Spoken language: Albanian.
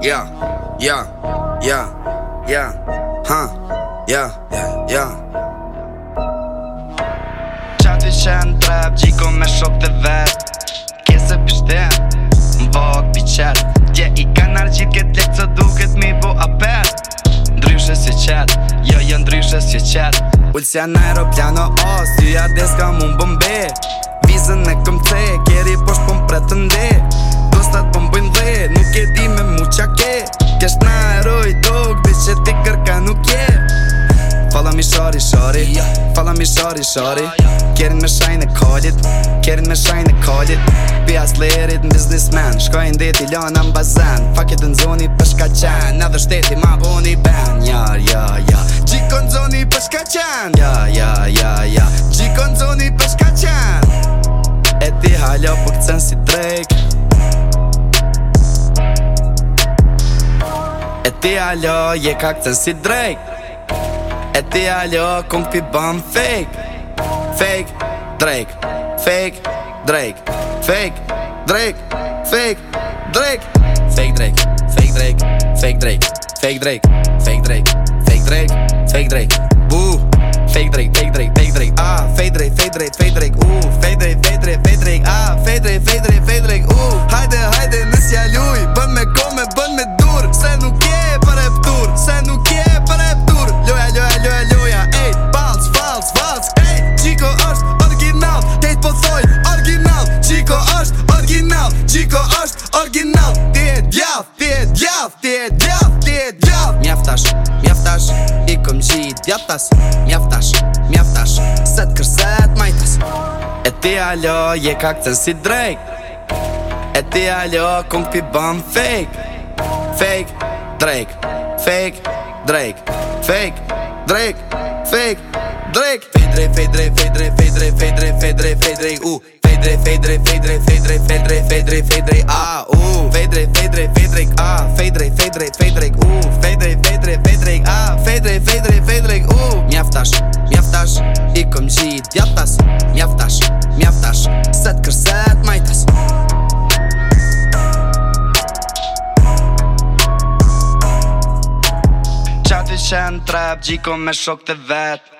Ja, ja, ja, ja, ha, ja, ja, ja Qatë qenë trap, gjiko me shok dhe vet Kese pështen, më bëg pëqet Dje i kanar gjitë këtë lekë të duket mi po apet Ndryshe si qetë, jo jo ndryshe si qetë Ullë në aeroplano, o, syja deska mund bëmbe shari me shari shari Kjerin me shajnë e kallit Kjerin me shajnë e kallit Pia s'lerit në biznismen Shkojnë dit i lanë në mbazen Faket në zoni përshka qenë Në dhe shteti ma boni ben Jar, ja, ja Gjikon zoni përshka qen Ja, ja, ja, ja Gjikon zoni përshka qenë E ti hallo për këtësen si drejk E ti hallo je ka si drejk E ti alo kung pi fake Fake Drake Fake Drake Fake Drake Fake Drake Fake Drake Fake Drake Fake Drake Fake Drake Fake Drake Fake Drake Fake Drake Fake Drake Iko është original Ti e djaf, ti e djaf, ti e djaf, ti e djaf Mjaftash, mjaftash, i këm qi i djaftas Mjaftash, mjaftash, se t'kërset majtas E ti alo, je kak këtën si drejk E ti alo, kung pi bëm fake Fake, drejk, fake, drejk, fake, drejk, fake, drejk Fej drejk, fej drejk, fej drejk, fej drejk, fej drejk, fej drejk, fej drejk, Mjaft jaftas, mjaftas, mjaftas Set kërset majtas Qatë t'i qenë trap, gjiko me shok të vetë